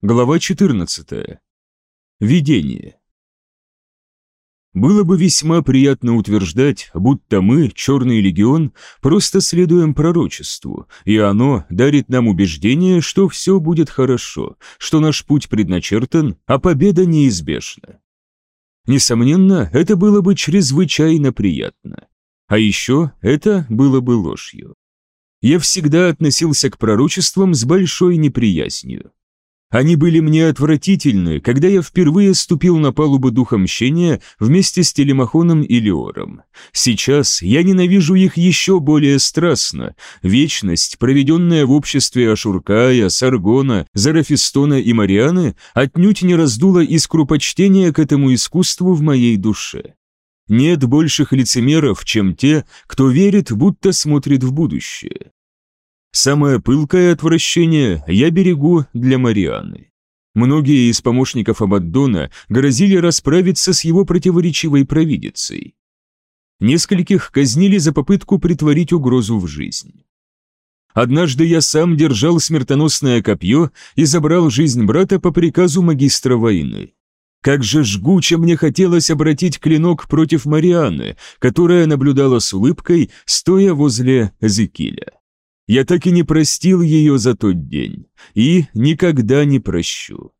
Глава 14. Видение. Было бы весьма приятно утверждать, будто мы, Черный легион, просто следуем пророчеству, и оно дарит нам убеждение, что все будет хорошо, что наш путь предначертан, а победа неизбежна. Несомненно, это было бы чрезвычайно приятно. А еще это было бы ложью. Я всегда относился к пророчествам с большой неприязнью. Они были мне отвратительны, когда я впервые ступил на палубу Духа Мщения вместе с Телемахоном и Леором. Сейчас я ненавижу их еще более страстно. Вечность, проведенная в обществе Ашуркая, Саргона, Зарафистона и Марианы, отнюдь не раздула искру почтения к этому искусству в моей душе. Нет больших лицемеров, чем те, кто верит, будто смотрит в будущее. Самое пылкое отвращение я берегу для Марианы. Многие из помощников Абаддона грозили расправиться с его противоречивой провидицей. Нескольких казнили за попытку притворить угрозу в жизнь. Однажды я сам держал смертоносное копье и забрал жизнь брата по приказу магистра войны. Как же жгуче мне хотелось обратить клинок против Марианы, которая наблюдала с улыбкой, стоя возле Зекиля. Я так и не простил ее за тот день и никогда не прощу.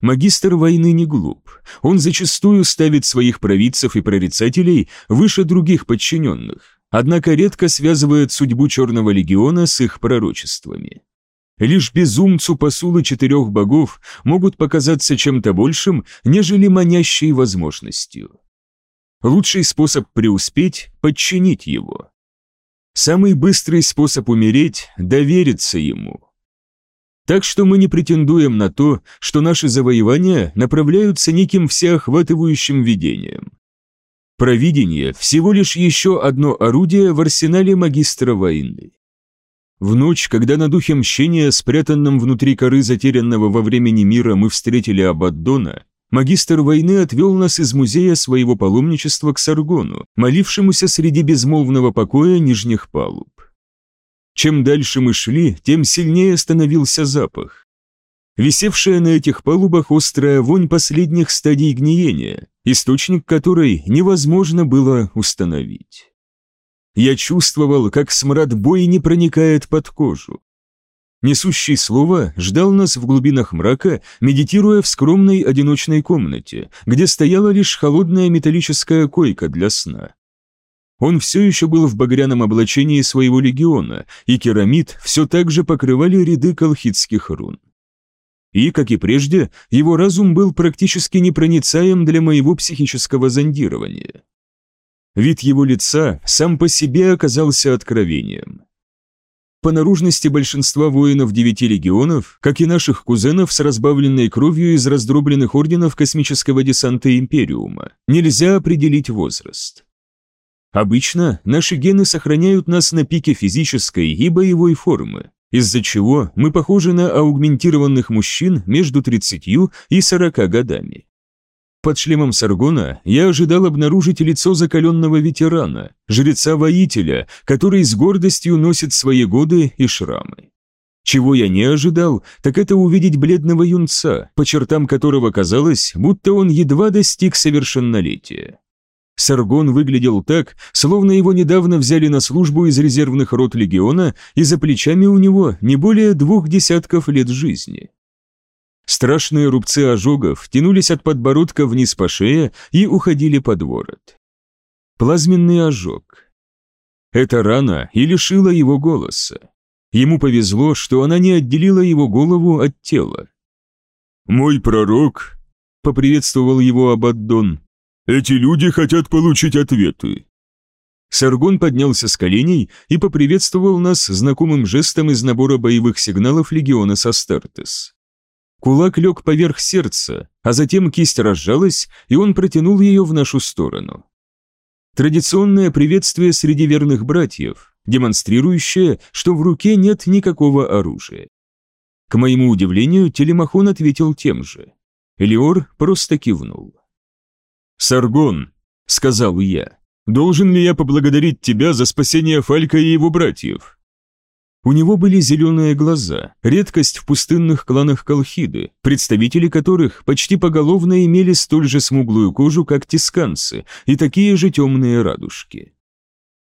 Магистр войны не глуп. Он зачастую ставит своих провидцев и прорицателей выше других подчиненных, однако редко связывает судьбу Черного легиона с их пророчествами. Лишь безумцу посулы четырех богов могут показаться чем-то большим, нежели манящей возможностью. Лучший способ преуспеть – подчинить его. Самый быстрый способ умереть – довериться ему. Так что мы не претендуем на то, что наши завоевания направляются неким всеохватывающим видением. Провидение – всего лишь еще одно орудие в арсенале магистра войны. В ночь, когда на духе мщения, спрятанном внутри коры затерянного во времени мира, мы встретили Абаддона, Магистр войны отвел нас из музея своего паломничества к Саргону, молившемуся среди безмолвного покоя нижних палуб. Чем дальше мы шли, тем сильнее становился запах. Висевшая на этих палубах острая вонь последних стадий гниения, источник которой невозможно было установить. Я чувствовал, как смрад не проникает под кожу, Несущий слово ждал нас в глубинах мрака, медитируя в скромной одиночной комнате, где стояла лишь холодная металлическая койка для сна. Он все еще был в багряном облачении своего легиона, и керамид все так же покрывали ряды колхидских рун. И, как и прежде, его разум был практически непроницаем для моего психического зондирования. Вид его лица сам по себе оказался откровением. По наружности большинства воинов девяти легионов, как и наших кузенов с разбавленной кровью из раздробленных орденов космического десанта Империума, нельзя определить возраст. Обычно наши гены сохраняют нас на пике физической и боевой формы, из-за чего мы похожи на аугментированных мужчин между 30 и 40 годами под шлемом Саргона я ожидал обнаружить лицо закаленного ветерана, жреца-воителя, который с гордостью носит свои годы и шрамы. Чего я не ожидал, так это увидеть бледного юнца, по чертам которого казалось, будто он едва достиг совершеннолетия. Саргон выглядел так, словно его недавно взяли на службу из резервных рот легиона, и за плечами у него не более двух десятков лет жизни. Страшные рубцы ожогов тянулись от подбородка вниз по шее и уходили под ворот. Плазменный ожог. Эта рана и лишила его голоса. Ему повезло, что она не отделила его голову от тела. «Мой пророк», — поприветствовал его Абаддон, — «эти люди хотят получить ответы». Саргон поднялся с коленей и поприветствовал нас знакомым жестом из набора боевых сигналов легиона Састартес. Кулак лег поверх сердца, а затем кисть разжалась, и он протянул ее в нашу сторону. Традиционное приветствие среди верных братьев, демонстрирующее, что в руке нет никакого оружия. К моему удивлению, Телемахон ответил тем же. Элиор просто кивнул. «Саргон», — сказал я, — «должен ли я поблагодарить тебя за спасение Фалька и его братьев?» У него были зеленые глаза, редкость в пустынных кланах Колхиды, представители которых почти поголовно имели столь же смуглую кожу, как тисканцы, и такие же темные радужки.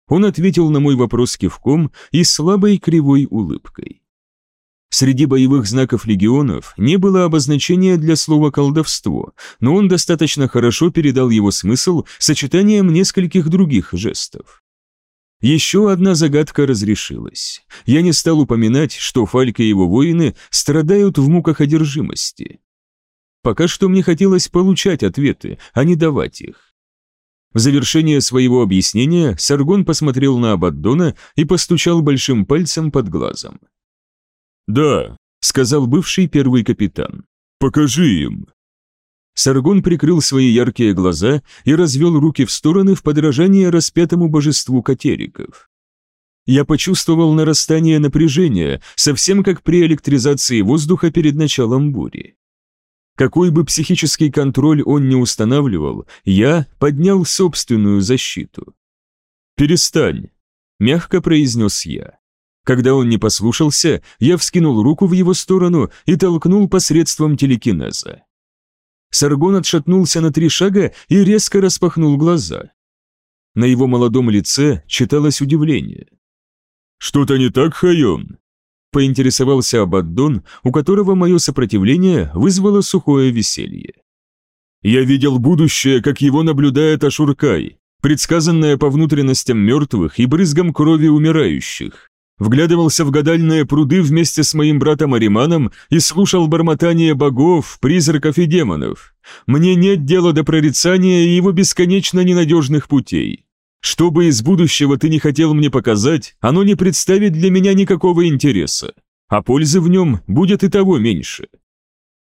Он ответил на мой вопрос кивком и слабой кривой улыбкой. Среди боевых знаков легионов не было обозначения для слова «колдовство», но он достаточно хорошо передал его смысл сочетанием нескольких других жестов. Еще одна загадка разрешилась. Я не стал упоминать, что Фалька и его воины страдают в муках одержимости. Пока что мне хотелось получать ответы, а не давать их. В завершение своего объяснения Саргон посмотрел на Абаддона и постучал большим пальцем под глазом. «Да», — сказал бывший первый капитан, — «покажи им». Саргон прикрыл свои яркие глаза и развел руки в стороны в подражание распятому божеству катериков. Я почувствовал нарастание напряжения, совсем как при электризации воздуха перед началом бури. Какой бы психический контроль он не устанавливал, я поднял собственную защиту. «Перестань», — мягко произнес я. Когда он не послушался, я вскинул руку в его сторону и толкнул посредством телекинеза. Саргон отшатнулся на три шага и резко распахнул глаза. На его молодом лице читалось удивление. «Что-то не так, Хайон?» поинтересовался Абаддон, у которого мое сопротивление вызвало сухое веселье. «Я видел будущее, как его наблюдает Ашуркай, предсказанное по внутренностям мертвых и брызгам крови умирающих вглядывался в гадальные пруды вместе с моим братом Ариманом и слушал бормотание богов, призраков и демонов. Мне нет дела до прорицания и его бесконечно ненадежных путей. Что бы из будущего ты не хотел мне показать, оно не представит для меня никакого интереса, а пользы в нем будет и того меньше».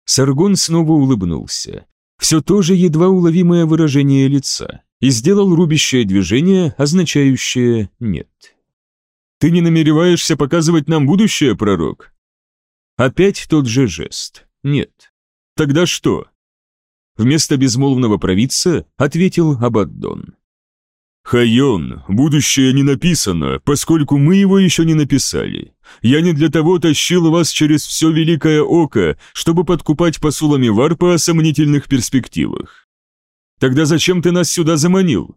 Саргон снова улыбнулся. Все то же едва уловимое выражение лица и сделал рубящее движение, означающее «нет». Ты не намереваешься показывать нам будущее, пророк? Опять тот же жест. Нет. Тогда что? Вместо безмолвного провидца ответил Абаддон. «Хайон, будущее не написано, поскольку мы его еще не написали. Я не для того тащил вас через все великое око, чтобы подкупать посулами варпа о сомнительных перспективах. Тогда зачем ты нас сюда заманил?»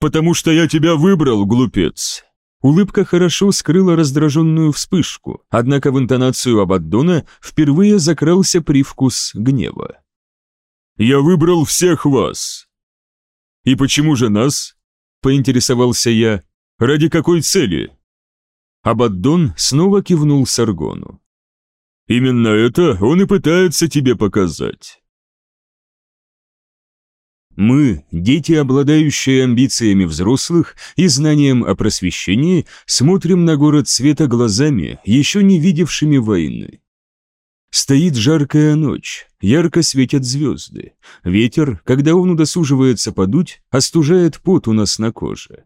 «Потому что я тебя выбрал, глупец. Улыбка хорошо скрыла раздраженную вспышку, однако в интонацию Абаддона впервые закрался привкус гнева. «Я выбрал всех вас!» «И почему же нас?» – поинтересовался я. «Ради какой цели?» Абаддон снова кивнул Саргону. «Именно это он и пытается тебе показать. Мы, дети, обладающие амбициями взрослых и знанием о просвещении, смотрим на город света глазами, еще не видевшими войны. Стоит жаркая ночь, ярко светят звезды. Ветер, когда он удосуживается подуть, остужает пот у нас на коже.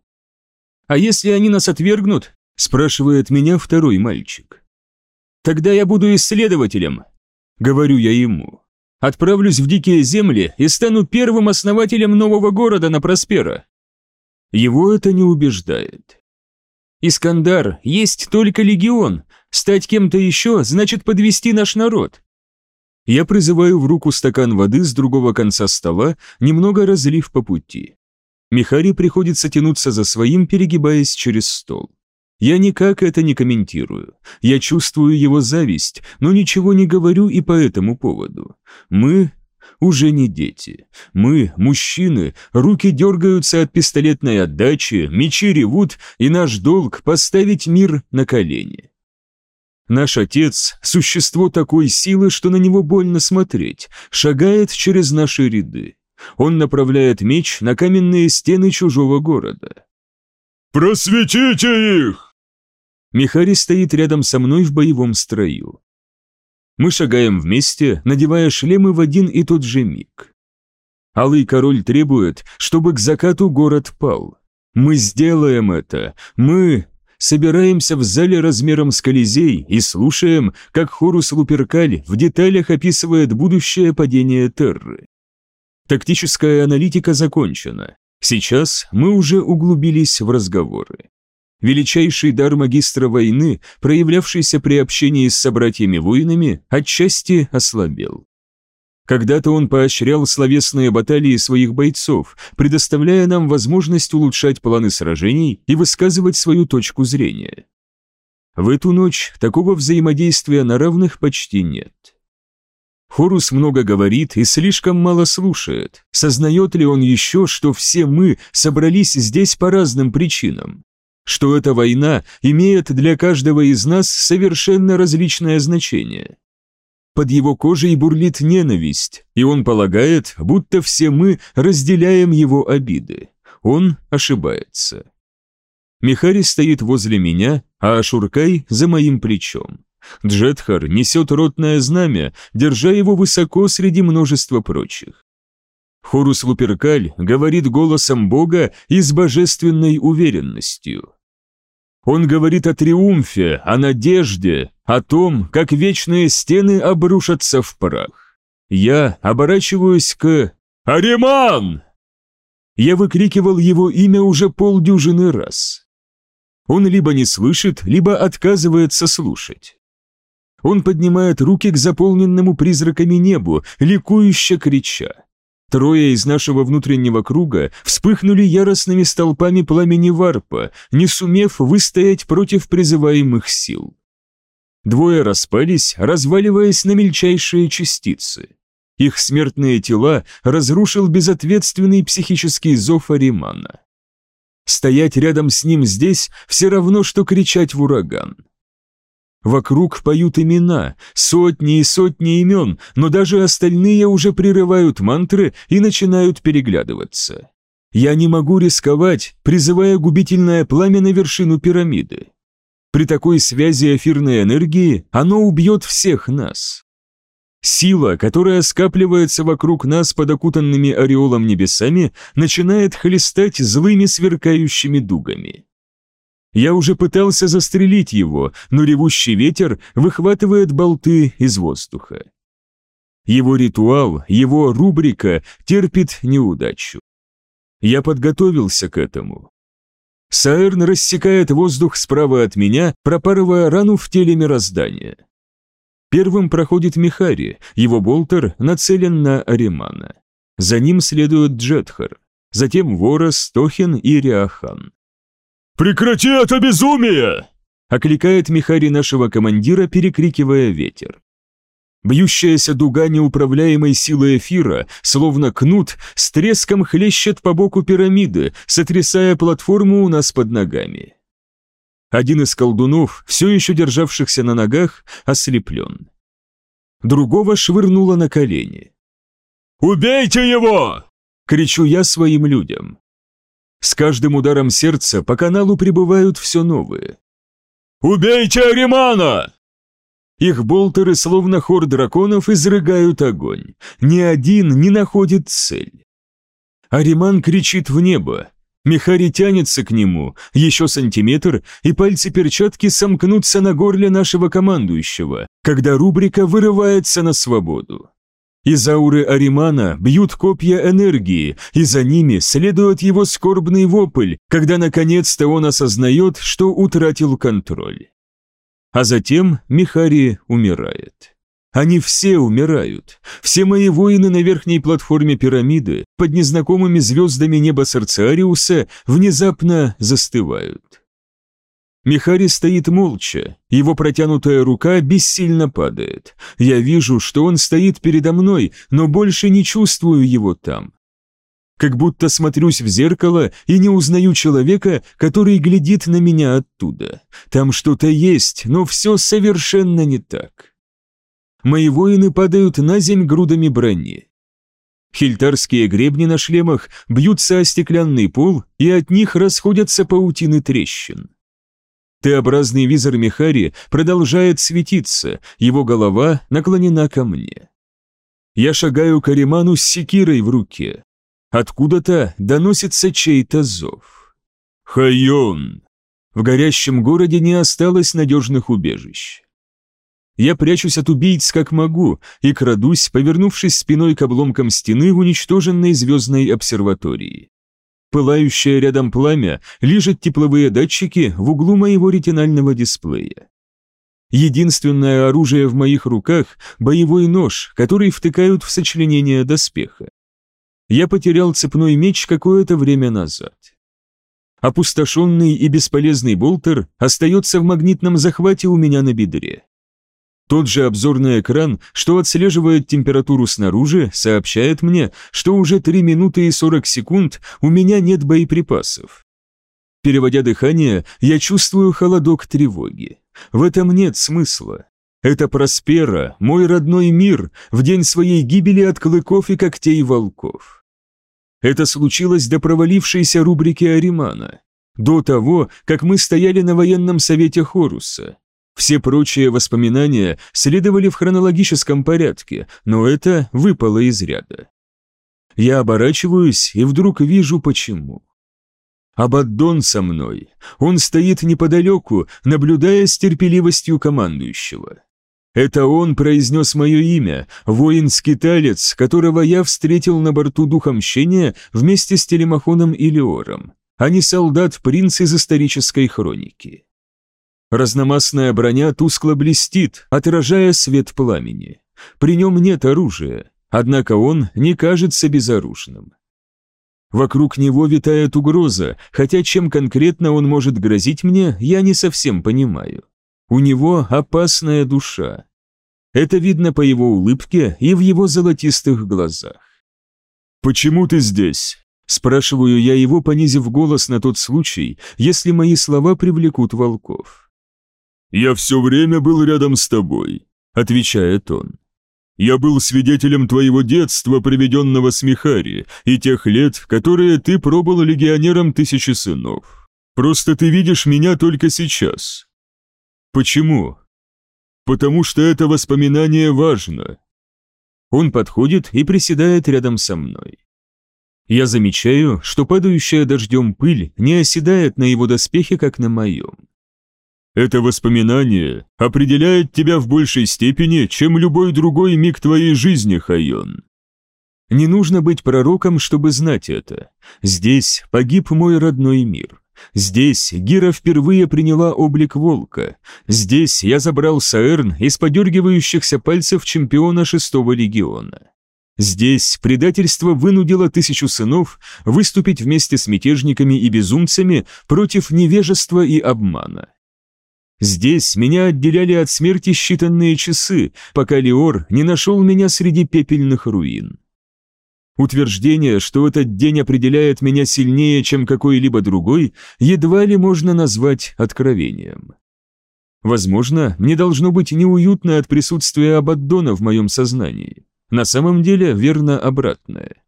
«А если они нас отвергнут?» – спрашивает меня второй мальчик. «Тогда я буду исследователем», – говорю я ему. Отправлюсь в дикие земли и стану первым основателем нового города на Проспера. Его это не убеждает. Искандар, есть только легион. Стать кем-то еще значит подвести наш народ. Я призываю в руку стакан воды с другого конца стола, немного разлив по пути. Михари приходится тянуться за своим, перегибаясь через стол. Я никак это не комментирую. Я чувствую его зависть, но ничего не говорю и по этому поводу. Мы уже не дети. Мы, мужчины, руки дергаются от пистолетной отдачи, мечи ревут, и наш долг — поставить мир на колени. Наш отец — существо такой силы, что на него больно смотреть, шагает через наши ряды. Он направляет меч на каменные стены чужого города. «Просветите их!» Михари стоит рядом со мной в боевом строю. Мы шагаем вместе, надевая шлемы в один и тот же миг. Алый король требует, чтобы к закату город пал. Мы сделаем это. Мы собираемся в зале размером с Колизей и слушаем, как Хорус Луперкаль в деталях описывает будущее падение Терры. Тактическая аналитика закончена. Сейчас мы уже углубились в разговоры. Величайший дар магистра войны, проявлявшийся при общении с собратьями-воинами, отчасти ослабел. Когда-то он поощрял словесные баталии своих бойцов, предоставляя нам возможность улучшать планы сражений и высказывать свою точку зрения. В эту ночь такого взаимодействия на равных почти нет. Хорус много говорит и слишком мало слушает. Сознает ли он еще, что все мы собрались здесь по разным причинам? Что эта война имеет для каждого из нас совершенно различное значение? Под его кожей бурлит ненависть, и он полагает, будто все мы разделяем его обиды. Он ошибается. Михари стоит возле меня, а Ашуркай за моим плечом. Джетхар несет ротное знамя, держа его высоко среди множества прочих. Хорус Луперкаль говорит голосом Бога и с божественной уверенностью. Он говорит о триумфе, о надежде, о том, как вечные стены обрушатся в прах. Я оборачиваюсь к... «Ариман!» Я выкрикивал его имя уже полдюжины раз. Он либо не слышит, либо отказывается слушать. Он поднимает руки к заполненному призраками небу, ликующе крича. Трое из нашего внутреннего круга вспыхнули яростными столпами пламени варпа, не сумев выстоять против призываемых сил. Двое распались, разваливаясь на мельчайшие частицы. Их смертные тела разрушил безответственный психический зов Аримана. Стоять рядом с ним здесь все равно, что кричать в ураган. Вокруг поют имена, сотни и сотни имен, но даже остальные уже прерывают мантры и начинают переглядываться. Я не могу рисковать, призывая губительное пламя на вершину пирамиды. При такой связи эфирной энергии оно убьет всех нас. Сила, которая скапливается вокруг нас под окутанными ореолом небесами, начинает хлестать злыми сверкающими дугами. Я уже пытался застрелить его, но ревущий ветер выхватывает болты из воздуха. Его ритуал, его рубрика терпит неудачу. Я подготовился к этому. Саэрн рассекает воздух справа от меня, пропарывая рану в теле мироздания. Первым проходит Михари, его болтер нацелен на Аримана. За ним следует Джетхар, затем Ворос, Тохин и Риахан. «Прекрати это безумие!» — окликает Михари нашего командира, перекрикивая ветер. Бьющаяся дуга неуправляемой силы эфира, словно кнут, с треском хлещет по боку пирамиды, сотрясая платформу у нас под ногами. Один из колдунов, все еще державшихся на ногах, ослеплен. Другого швырнуло на колени. «Убейте его!» — кричу я своим людям. С каждым ударом сердца по каналу прибывают все новые. «Убейте Аримана!» Их болтеры, словно хор драконов, изрыгают огонь. Ни один не находит цель. Ариман кричит в небо. Михари тянется к нему, еще сантиметр, и пальцы перчатки сомкнутся на горле нашего командующего, когда рубрика вырывается на свободу. Из ауры Аримана бьют копья энергии, и за ними следует его скорбный вопль, когда наконец-то он осознает, что утратил контроль. А затем Михари умирает. Они все умирают. Все мои воины на верхней платформе пирамиды, под незнакомыми звездами неба Сарциариуса, внезапно застывают. Михари стоит молча, его протянутая рука бессильно падает. Я вижу, что он стоит передо мной, но больше не чувствую его там. Как будто смотрюсь в зеркало и не узнаю человека, который глядит на меня оттуда. Там что-то есть, но все совершенно не так. Мои воины падают на земь грудами брони. Хильтарские гребни на шлемах бьются о стеклянный пол, и от них расходятся паутины трещин. Т-образный визор Михари продолжает светиться, его голова наклонена ко мне. Я шагаю к Ариману с секирой в руке. Откуда-то доносится чей-то зов. «Хайон!» В горящем городе не осталось надежных убежищ. Я прячусь от убийц как могу и крадусь, повернувшись спиной к обломкам стены уничтоженной звездной обсерватории. Пылающее рядом пламя лежат тепловые датчики в углу моего ретинального дисплея. Единственное оружие в моих руках – боевой нож, который втыкают в сочленение доспеха. Я потерял цепной меч какое-то время назад. Опустошенный и бесполезный болтер остается в магнитном захвате у меня на бедре. Тот же обзорный экран, что отслеживает температуру снаружи, сообщает мне, что уже 3 минуты и 40 секунд у меня нет боеприпасов. Переводя дыхание, я чувствую холодок тревоги. В этом нет смысла. Это Проспера, мой родной мир, в день своей гибели от клыков и когтей волков. Это случилось до провалившейся рубрики Аримана, до того, как мы стояли на военном совете Хоруса. Все прочие воспоминания следовали в хронологическом порядке, но это выпало из ряда. Я оборачиваюсь и вдруг вижу почему. Абаддон со мной. Он стоит неподалеку, наблюдая с терпеливостью командующего. Это он произнес мое имя, воин-скиталец, которого я встретил на борту Духа Мщения вместе с Телемахоном и Леором, а не солдат-принц из исторической хроники. Разномастная броня тускло блестит, отражая свет пламени. При нем нет оружия, однако он не кажется безоружным. Вокруг него витает угроза, хотя чем конкретно он может грозить мне, я не совсем понимаю. У него опасная душа. Это видно по его улыбке и в его золотистых глазах. «Почему ты здесь?» Спрашиваю я его, понизив голос на тот случай, если мои слова привлекут волков. «Я все время был рядом с тобой», — отвечает он. «Я был свидетелем твоего детства, проведенного с Михари, и тех лет, которые ты пробыл легионером тысячи сынов. Просто ты видишь меня только сейчас». «Почему?» «Потому что это воспоминание важно». Он подходит и приседает рядом со мной. Я замечаю, что падающая дождем пыль не оседает на его доспехе, как на моем. Это воспоминание определяет тебя в большей степени, чем любой другой миг твоей жизни, Хайон. Не нужно быть пророком, чтобы знать это. Здесь погиб мой родной мир. Здесь Гира впервые приняла облик волка. Здесь я забрал Саэрн из подергивающихся пальцев чемпиона шестого легиона. Здесь предательство вынудило тысячу сынов выступить вместе с мятежниками и безумцами против невежества и обмана. Здесь меня отделяли от смерти считанные часы, пока Леор не нашел меня среди пепельных руин. Утверждение, что этот день определяет меня сильнее, чем какой-либо другой, едва ли можно назвать откровением. Возможно, мне должно быть неуютно от присутствия Абаддона в моем сознании. На самом деле, верно обратное.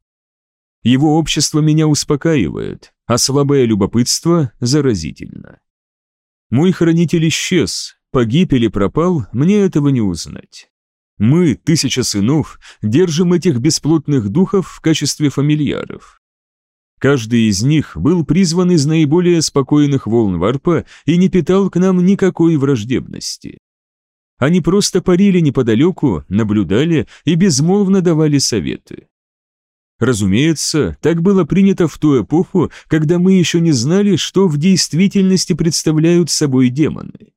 Его общество меня успокаивает, а слабое любопытство заразительно. Мой хранитель исчез, погиб или пропал, мне этого не узнать. Мы, тысяча сынов, держим этих бесплотных духов в качестве фамильяров. Каждый из них был призван из наиболее спокойных волн варпа и не питал к нам никакой враждебности. Они просто парили неподалеку, наблюдали и безмолвно давали советы. Разумеется, так было принято в ту эпоху, когда мы еще не знали, что в действительности представляют собой демоны.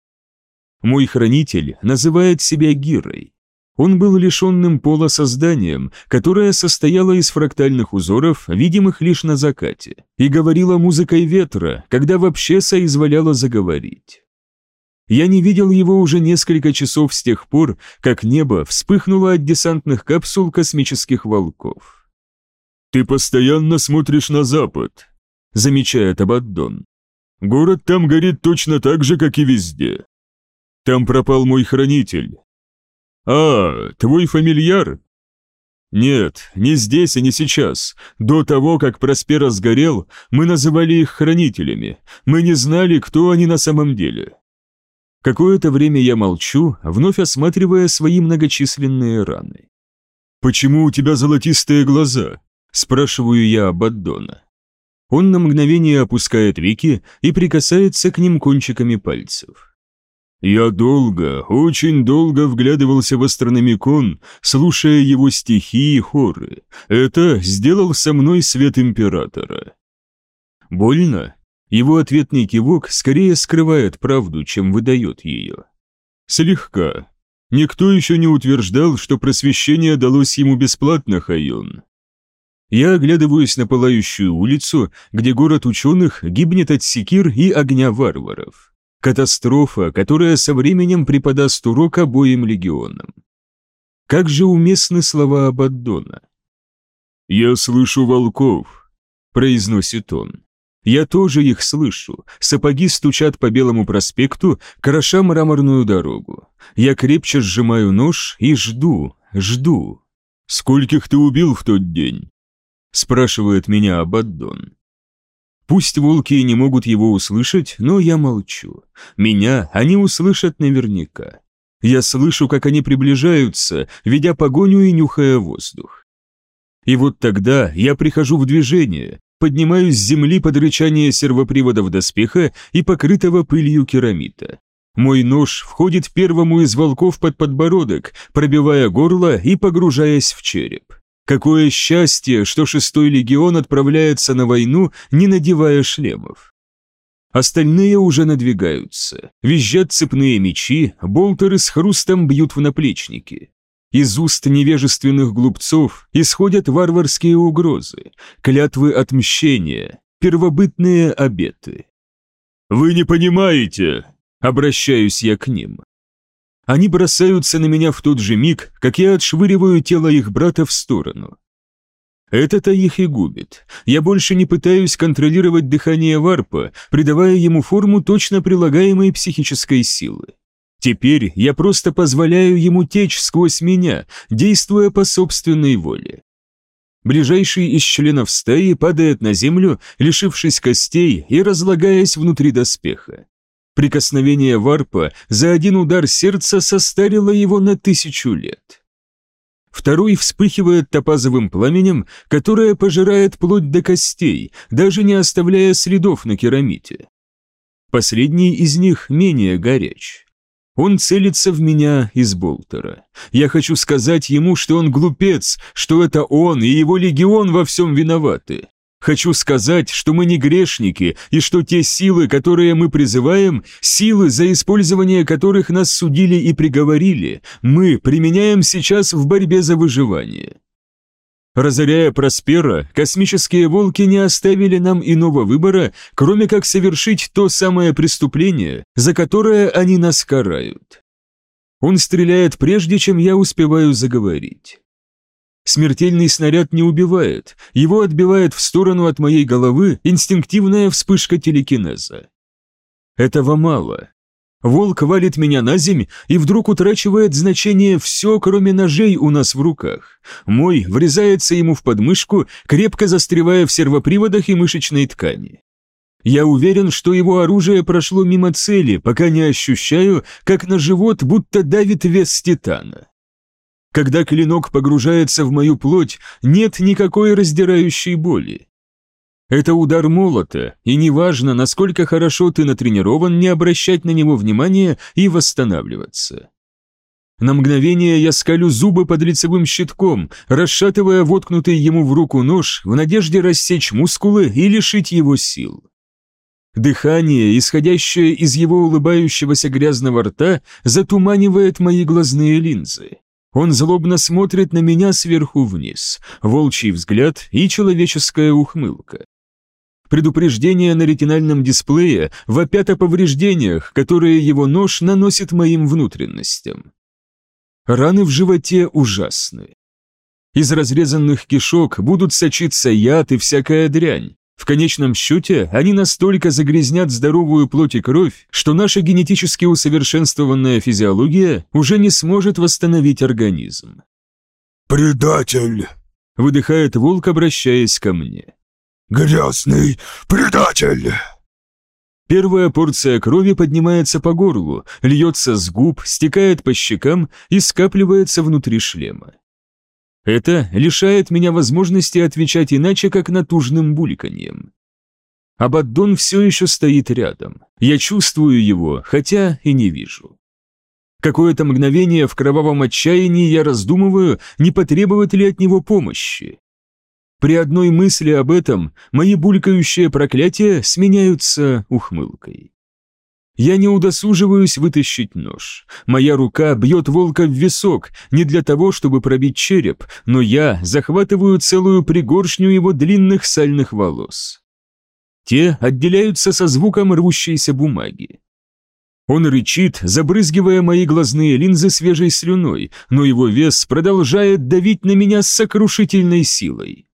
Мой хранитель называет себя Гирой. Он был лишенным пола созданием, которое состояло из фрактальных узоров, видимых лишь на закате, и говорила музыкой ветра, когда вообще соизволяло заговорить. Я не видел его уже несколько часов с тех пор, как небо вспыхнуло от десантных капсул космических волков. «Ты постоянно смотришь на запад», — замечает Абаддон. «Город там горит точно так же, как и везде. Там пропал мой хранитель». «А, твой фамильяр?» «Нет, не здесь и не сейчас. До того, как Проспера сгорел, мы называли их хранителями. Мы не знали, кто они на самом деле». Какое-то время я молчу, вновь осматривая свои многочисленные раны. «Почему у тебя золотистые глаза?» Спрашиваю я Абаддона. Он на мгновение опускает веки и прикасается к ним кончиками пальцев. Я долго, очень долго вглядывался в астрономикон, слушая его стихи и хоры. Это сделал со мной свет императора. Больно? Его ответный кивок скорее скрывает правду, чем выдает ее. Слегка. Никто еще не утверждал, что просвещение далось ему бесплатно, Хайон. Я оглядываюсь на пылающую улицу, где город ученых гибнет от секир и огня варваров. Катастрофа, которая со временем преподаст урок обоим легионам. Как же уместны слова Абаддона. «Я слышу волков», — произносит он. «Я тоже их слышу. Сапоги стучат по Белому проспекту, кроша мраморную дорогу. Я крепче сжимаю нож и жду, жду. Скольких ты убил в тот день?» — спрашивает меня Абаддон. Пусть волки не могут его услышать, но я молчу. Меня они услышат наверняка. Я слышу, как они приближаются, ведя погоню и нюхая воздух. И вот тогда я прихожу в движение, поднимаюсь с земли под рычание сервоприводов доспеха и покрытого пылью керамита. Мой нож входит первому из волков под подбородок, пробивая горло и погружаясь в череп. Какое счастье, что шестой легион отправляется на войну, не надевая шлемов. Остальные уже надвигаются. Визжат цепные мечи, болтеры с хрустом бьют в наплечники. Из уст невежественных глупцов исходят варварские угрозы, клятвы отмщения, первобытные обеты. «Вы не понимаете!» — обращаюсь я к ним. Они бросаются на меня в тот же миг, как я отшвыриваю тело их брата в сторону. Это-то их и губит. Я больше не пытаюсь контролировать дыхание варпа, придавая ему форму точно прилагаемой психической силы. Теперь я просто позволяю ему течь сквозь меня, действуя по собственной воле. Ближайший из членов стаи падает на землю, лишившись костей и разлагаясь внутри доспеха. Прикосновение варпа за один удар сердца состарило его на тысячу лет. Второй вспыхивает топазовым пламенем, которое пожирает плоть до костей, даже не оставляя следов на керамите. Последний из них менее горяч. Он целится в меня из болтера. Я хочу сказать ему, что он глупец, что это он и его легион во всем виноваты. Хочу сказать, что мы не грешники, и что те силы, которые мы призываем, силы, за использование которых нас судили и приговорили, мы применяем сейчас в борьбе за выживание. Разоряя Проспера, космические волки не оставили нам иного выбора, кроме как совершить то самое преступление, за которое они нас карают. Он стреляет прежде, чем я успеваю заговорить. Смертельный снаряд не убивает, его отбивает в сторону от моей головы инстинктивная вспышка телекинеза. Этого мало. Волк валит меня на земь и вдруг утрачивает значение все, кроме ножей у нас в руках. Мой врезается ему в подмышку, крепко застревая в сервоприводах и мышечной ткани. Я уверен, что его оружие прошло мимо цели, пока не ощущаю, как на живот будто давит вес титана. Когда клинок погружается в мою плоть, нет никакой раздирающей боли. Это удар молота, и неважно, насколько хорошо ты натренирован не обращать на него внимания и восстанавливаться. На мгновение я скалю зубы под лицевым щитком, расшатывая воткнутый ему в руку нож в надежде рассечь мускулы и лишить его сил. Дыхание, исходящее из его улыбающегося грязного рта, затуманивает мои глазные линзы. Он злобно смотрит на меня сверху вниз, волчий взгляд и человеческая ухмылка. Предупреждение на ретинальном дисплее вопят о повреждениях, которые его нож наносит моим внутренностям. Раны в животе ужасны. Из разрезанных кишок будут сочиться яд и всякая дрянь. В конечном счете, они настолько загрязнят здоровую плоть и кровь, что наша генетически усовершенствованная физиология уже не сможет восстановить организм. «Предатель!» — выдыхает волк, обращаясь ко мне. «Грязный предатель!» Первая порция крови поднимается по горлу, льется с губ, стекает по щекам и скапливается внутри шлема. Это лишает меня возможности отвечать иначе, как натужным бульканьем. Абаддон все еще стоит рядом. Я чувствую его, хотя и не вижу. Какое-то мгновение в кровавом отчаянии я раздумываю, не потребовать ли от него помощи. При одной мысли об этом мои булькающие проклятия сменяются ухмылкой. Я не удосуживаюсь вытащить нож. Моя рука бьет волка в висок, не для того, чтобы пробить череп, но я захватываю целую пригоршню его длинных сальных волос. Те отделяются со звуком рвущейся бумаги. Он рычит, забрызгивая мои глазные линзы свежей слюной, но его вес продолжает давить на меня с сокрушительной силой.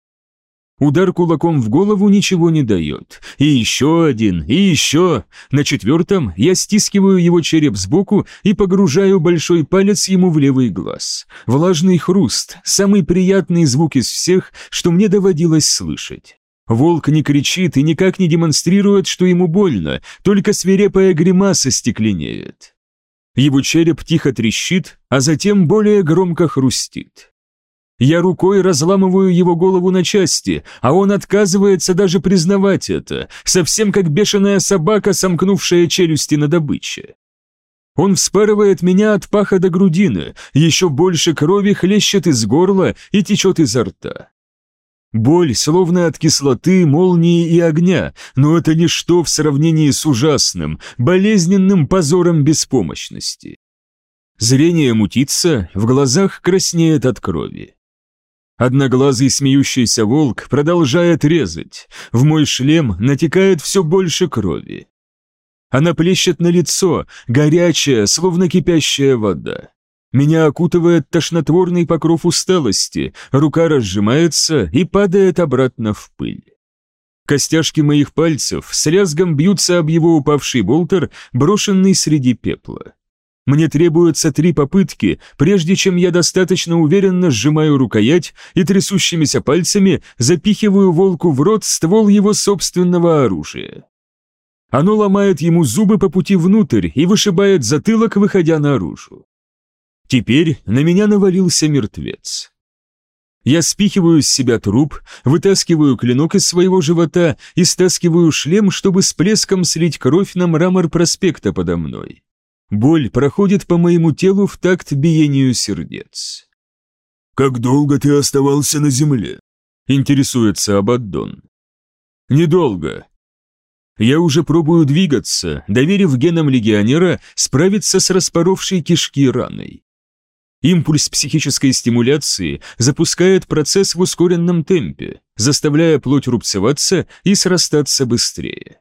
Удар кулаком в голову ничего не дает. И еще один, и еще. На четвертом я стискиваю его череп сбоку и погружаю большой палец ему в левый глаз. Влажный хруст, самый приятный звук из всех, что мне доводилось слышать. Волк не кричит и никак не демонстрирует, что ему больно, только свирепая гримаса стекленеет. Его череп тихо трещит, а затем более громко хрустит. Я рукой разламываю его голову на части, а он отказывается даже признавать это, совсем как бешеная собака, сомкнувшая челюсти на добыче. Он вспарывает меня от паха до грудины, еще больше крови хлещет из горла и течет изо рта. Боль словно от кислоты, молнии и огня, но это ничто в сравнении с ужасным, болезненным позором беспомощности. Зрение мутится, в глазах краснеет от крови. Одноглазый смеющийся волк продолжает резать. В мой шлем натекает все больше крови. Она плещет на лицо, горячая, словно кипящая вода. Меня окутывает тошнотворный покров усталости, рука разжимается и падает обратно в пыль. Костяшки моих пальцев с лязгом бьются об его упавший болтер, брошенный среди пепла. Мне требуется три попытки, прежде чем я достаточно уверенно сжимаю рукоять и трясущимися пальцами запихиваю волку в рот ствол его собственного оружия. Оно ломает ему зубы по пути внутрь и вышибает затылок, выходя наружу. Теперь на меня навалился мертвец. Я спихиваю с себя труп, вытаскиваю клинок из своего живота и стаскиваю шлем, чтобы с плеском слить кровь на мрамор проспекта подо мной. Боль проходит по моему телу в такт биению сердец. «Как долго ты оставался на земле?» – интересуется Абаддон. «Недолго. Я уже пробую двигаться, доверив генам легионера справиться с распоровшей кишки раной. Импульс психической стимуляции запускает процесс в ускоренном темпе, заставляя плоть рубцеваться и срастаться быстрее.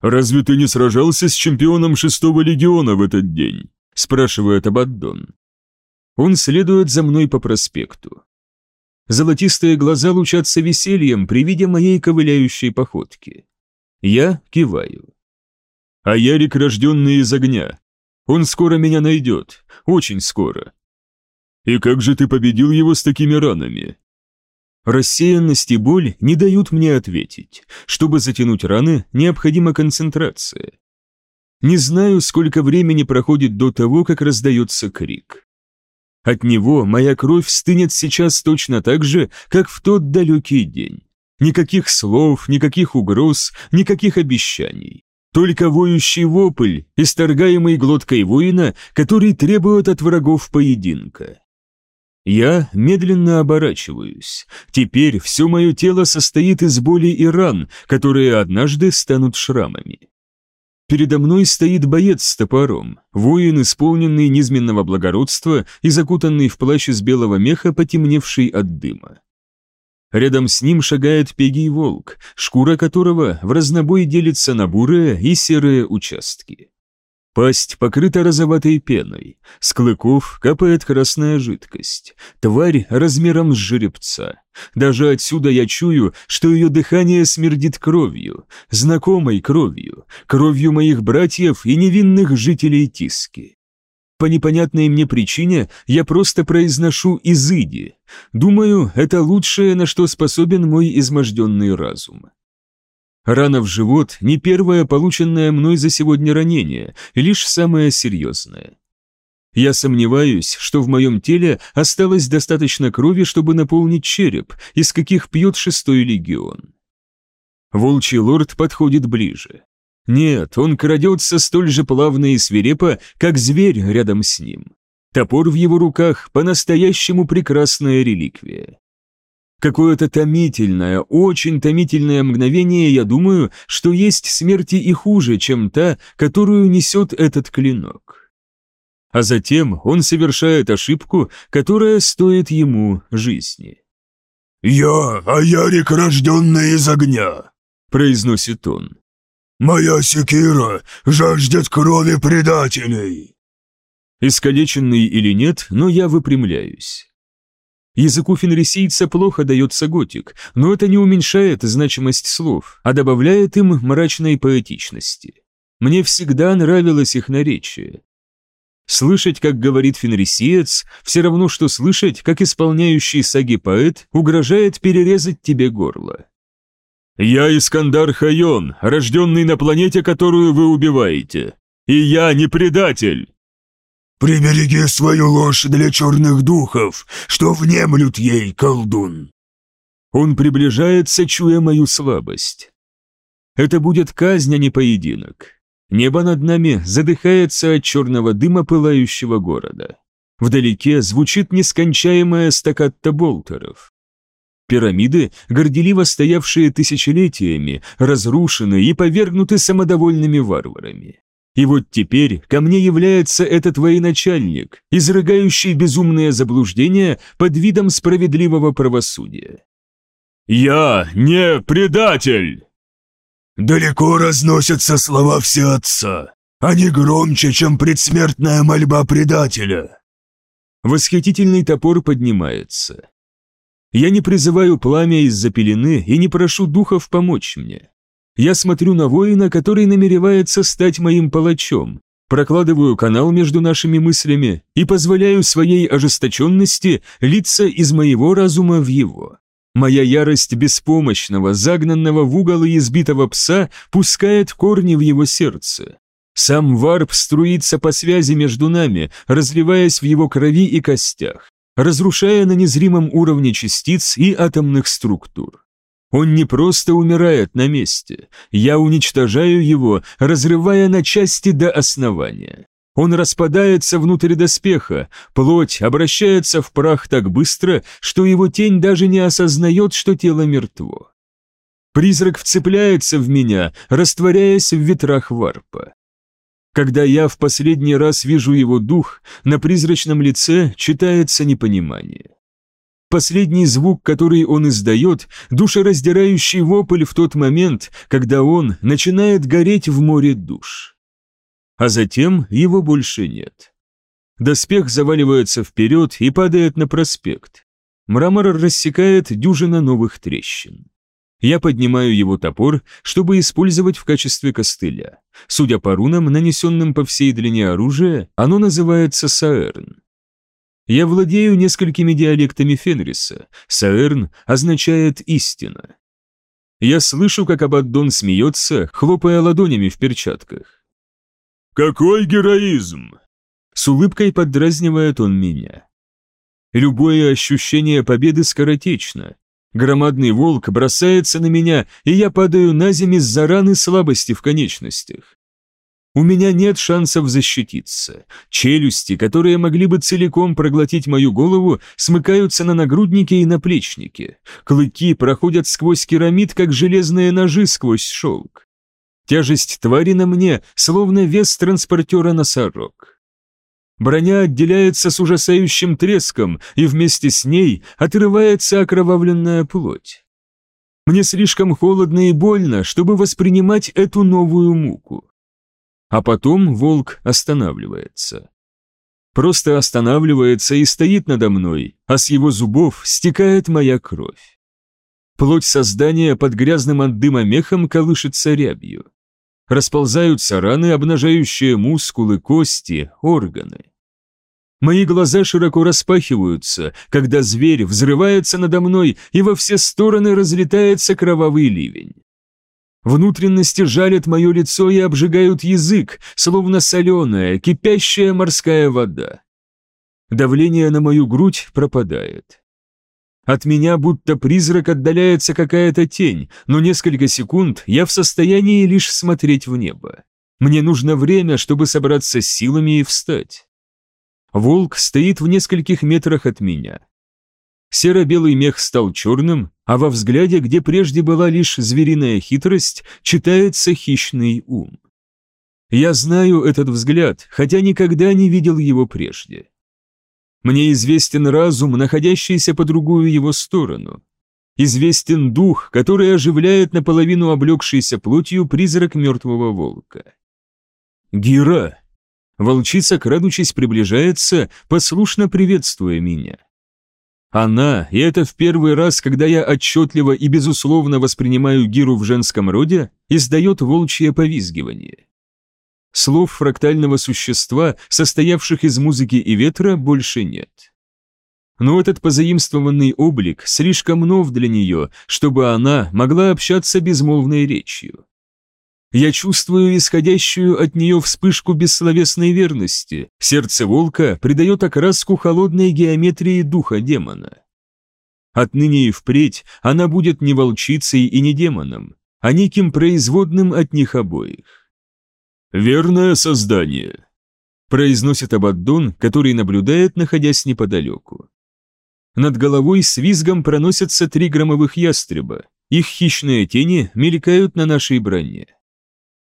«Разве ты не сражался с чемпионом шестого легиона в этот день?» – спрашивает Абаддон. Он следует за мной по проспекту. Золотистые глаза лучатся весельем при виде моей ковыляющей походки. Я киваю. «А Ярик, рожденный из огня. Он скоро меня найдет, очень скоро». «И как же ты победил его с такими ранами?» Рассеянность и боль не дают мне ответить. Чтобы затянуть раны, необходима концентрация. Не знаю, сколько времени проходит до того, как раздается крик. От него моя кровь стынет сейчас точно так же, как в тот далекий день. Никаких слов, никаких угроз, никаких обещаний. Только воющий вопль, исторгаемый глоткой воина, который требует от врагов поединка. Я медленно оборачиваюсь. Теперь все мое тело состоит из боли и ран, которые однажды станут шрамами. Передо мной стоит боец с топором, воин, исполненный низменного благородства и закутанный в плащ из белого меха, потемневший от дыма. Рядом с ним шагает пегий волк, шкура которого в разнобой делится на бурые и серые участки. Пасть покрыта розоватой пеной, с клыков капает красная жидкость, тварь размером с жеребца. Даже отсюда я чую, что ее дыхание смердит кровью, знакомой кровью, кровью моих братьев и невинных жителей Тиски. По непонятной мне причине я просто произношу «изыди». Думаю, это лучшее, на что способен мой изможденный разум. Рана в живот – не первое полученное мной за сегодня ранение, лишь самое серьезное. Я сомневаюсь, что в моем теле осталось достаточно крови, чтобы наполнить череп, из каких пьет шестой легион. Волчий лорд подходит ближе. Нет, он крадется столь же плавно и свирепо, как зверь рядом с ним. Топор в его руках – по-настоящему прекрасная реликвия. Какое-то томительное, очень томительное мгновение я думаю, что есть смерти и хуже, чем та, которую несет этот клинок. А затем он совершает ошибку, которая стоит ему жизни. «Я, Аярик, рожденный из огня», — произносит он. «Моя секира жаждет крови предателей». Искалеченный или нет, но я выпрямляюсь. Языку фенрисийца плохо дается готик, но это не уменьшает значимость слов, а добавляет им мрачной поэтичности. Мне всегда нравилось их наречие. Слышать, как говорит фенрисиец, все равно, что слышать, как исполняющий саги поэт угрожает перерезать тебе горло. «Я Искандар Хайон, рожденный на планете, которую вы убиваете. И я не предатель!» «Прибереги свою ложь для черных духов, что внемлют ей, колдун!» Он приближается, чуя мою слабость. Это будет казнь, а не поединок. Небо над нами задыхается от черного дыма пылающего города. Вдалеке звучит нескончаемая стаккатто болтеров. Пирамиды, горделиво стоявшие тысячелетиями, разрушены и повергнуты самодовольными варварами. И вот теперь ко мне является этот военачальник, изрыгающий безумные заблуждения под видом справедливого правосудия. «Я не предатель!» Далеко разносятся слова Всеотца. Они громче, чем предсмертная мольба предателя. Восхитительный топор поднимается. Я не призываю пламя из-за пелены и не прошу духов помочь мне. Я смотрю на воина, который намеревается стать моим палачом, прокладываю канал между нашими мыслями и позволяю своей ожесточенности литься из моего разума в его. Моя ярость беспомощного, загнанного в угол и избитого пса пускает корни в его сердце. Сам варп струится по связи между нами, разливаясь в его крови и костях, разрушая на незримом уровне частиц и атомных структур. Он не просто умирает на месте, я уничтожаю его, разрывая на части до основания. Он распадается внутрь доспеха, плоть обращается в прах так быстро, что его тень даже не осознает, что тело мертво. Призрак вцепляется в меня, растворяясь в ветрах варпа. Когда я в последний раз вижу его дух, на призрачном лице читается непонимание. Последний звук, который он издает, душераздирающий вопль в тот момент, когда он начинает гореть в море душ а затем его больше нет. Доспех заваливается вперед и падает на проспект. Мрамор рассекает дюжина новых трещин. Я поднимаю его топор, чтобы использовать в качестве костыля. Судя по рунам, нанесенным по всей длине оружия, оно называется Саэрн. Я владею несколькими диалектами Фенриса. Саэрн означает «истина». Я слышу, как Абаддон смеется, хлопая ладонями в перчатках. «Какой героизм!» С улыбкой поддразнивает он меня. Любое ощущение победы скоротечно. Громадный волк бросается на меня, и я падаю на землю из-за раны слабости в конечностях. У меня нет шансов защититься. Челюсти, которые могли бы целиком проглотить мою голову, смыкаются на нагруднике и наплечнике. Клыки проходят сквозь керамид, как железные ножи сквозь шелк. Тяжесть твари на мне, словно вес транспортера носорог. Броня отделяется с ужасающим треском, и вместе с ней отрывается окровавленная плоть. Мне слишком холодно и больно, чтобы воспринимать эту новую муку. А потом волк останавливается. Просто останавливается и стоит надо мной, а с его зубов стекает моя кровь. Плоть создания под грязным от дыма мехом колышется рябью. Расползаются раны, обнажающие мускулы, кости, органы. Мои глаза широко распахиваются, когда зверь взрывается надо мной, и во все стороны разлетается кровавый ливень. Внутренности жалят мое лицо и обжигают язык, словно соленая, кипящая морская вода. Давление на мою грудь пропадает. От меня будто призрак отдаляется какая-то тень, но несколько секунд я в состоянии лишь смотреть в небо. Мне нужно время, чтобы собраться с силами и встать. Волк стоит в нескольких метрах от меня. Серо-белый мех стал черным, а во взгляде, где прежде была лишь звериная хитрость, читается хищный ум. Я знаю этот взгляд, хотя никогда не видел его прежде. Мне известен разум, находящийся по другую его сторону. Известен дух, который оживляет наполовину облегшийся плотью призрак мертвого волка. Гира! Волчица, крадучись, приближается, послушно приветствуя меня. Она, и это в первый раз, когда я отчетливо и безусловно воспринимаю гиру в женском роде, издает волчье повизгивание. Слов фрактального существа, состоявших из музыки и ветра, больше нет. Но этот позаимствованный облик слишком нов для нее, чтобы она могла общаться безмолвной речью. Я чувствую исходящую от нее вспышку бессловесной верности. Сердце волка придает окраску холодной геометрии духа демона. Отныне и впредь она будет не волчицей и не демоном, а неким производным от них обоих. «Верное создание», – произносит Абаддон, который наблюдает, находясь неподалеку. Над головой с визгом проносятся три громовых ястреба. Их хищные тени мелькают на нашей броне.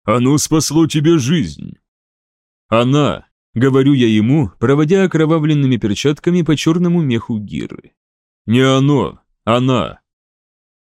Оно спасло тебе жизнь. Она, говорю я ему, проводя окровавленными перчатками по черному меху гиры. Не оно, она.